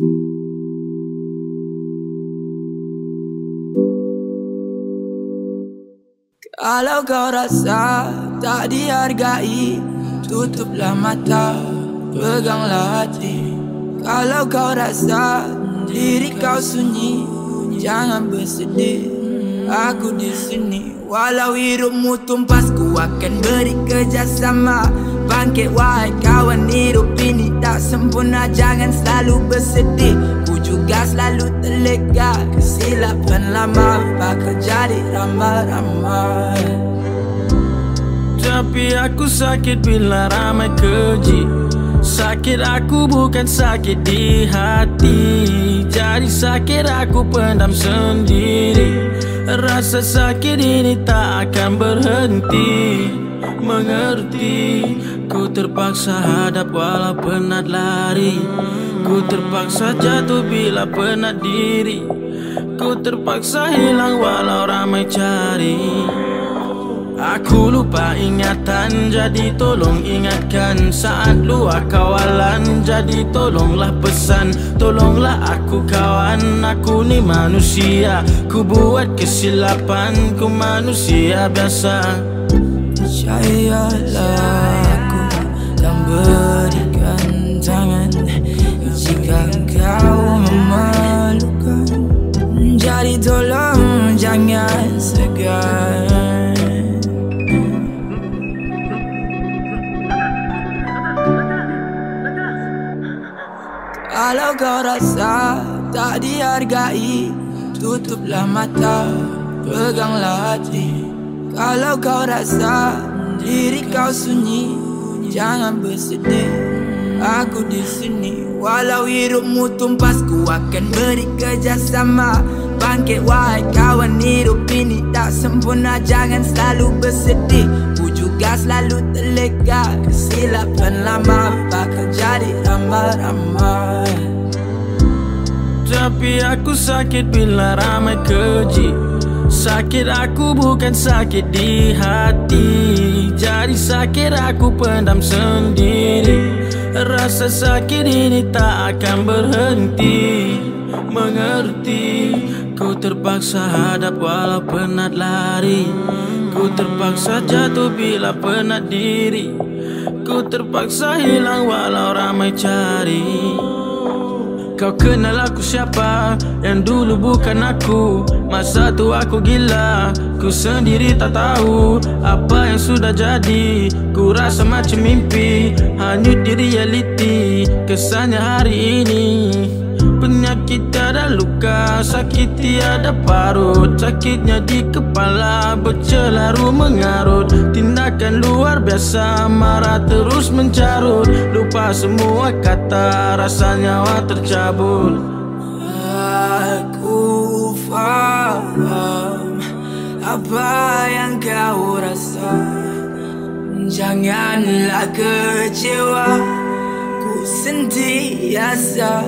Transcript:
Kalau kau rasa tak dihargai Tutuplah mata, peganglah hati. Kalau kau rasa diri kau sunyi Jangan bersedih, aku di sini Walau hidupmu tumpas, ku akan beri kerjasama. Bangkit wahai kawan, hidup ini tak sempurna Jangan selalu bersedih. Juga selalu terlega. Kesilapan lama bakal jadi ramai-ramai. Tapi aku sakit bila ramai keji. Sakit aku bukan sakit di hati. Jadi sakit aku pendam sendiri. Rasa sakit ini tak akan berhenti. Mengerti Ku terpaksa hadap walau penat lari. Ku terpaksa jatuh bila penat diri. Ku terpaksa hilang walau ramai cari. Aku lupa ingatan jadi tolong ingatkan. Saat luar kawalan jadi tolonglah pesan. Tolonglah aku kawan aku ni manusia. Ku buat kesilapan ku manusia biasa. Percayalah Kalau kau rasa tak dihargai Tutuplah mata, peganglah hati. Kalau kau rasa diri kau sunyi Jangan bersedih. Aku di sini Walau hidupmu tumpas Ku akan beri kerjasama. Bangkit wahai kawan Hidup ini tak sempurna. Jangan selalu bersedih Ku juga selalu terlega Kesilapan lama Bakal jadi ramai-ramai Tapi aku sakit bila ramai keji. Sakit aku bukan sakit di hati. Jadi sakit aku pendam sendiri. Rasa sakit ini tak akan berhenti. Mengerti Ku terpaksa hadap walau penat lari. Ku terpaksa jatuh bila penat diri. Ku terpaksa hilang walau ramai cari Kau kenal aku siapa? Yang dulu bukan aku. Masa tu aku gila. Ku sendiri tak tahu Apa yang sudah jadi. Ku rasa macam mimpi. Hanyut di realiti Kesannya hari ini Penyakit tiada luka Sakit tiada parut. Sakitnya di kepala Bercelaru mengarut. Tindakan luar biasa Marah terus mencarut. Lupa semua kata Rasa nyawa tercabut. Aku faham Apa yang kau rasa. Janganlah kecewa Sin diasada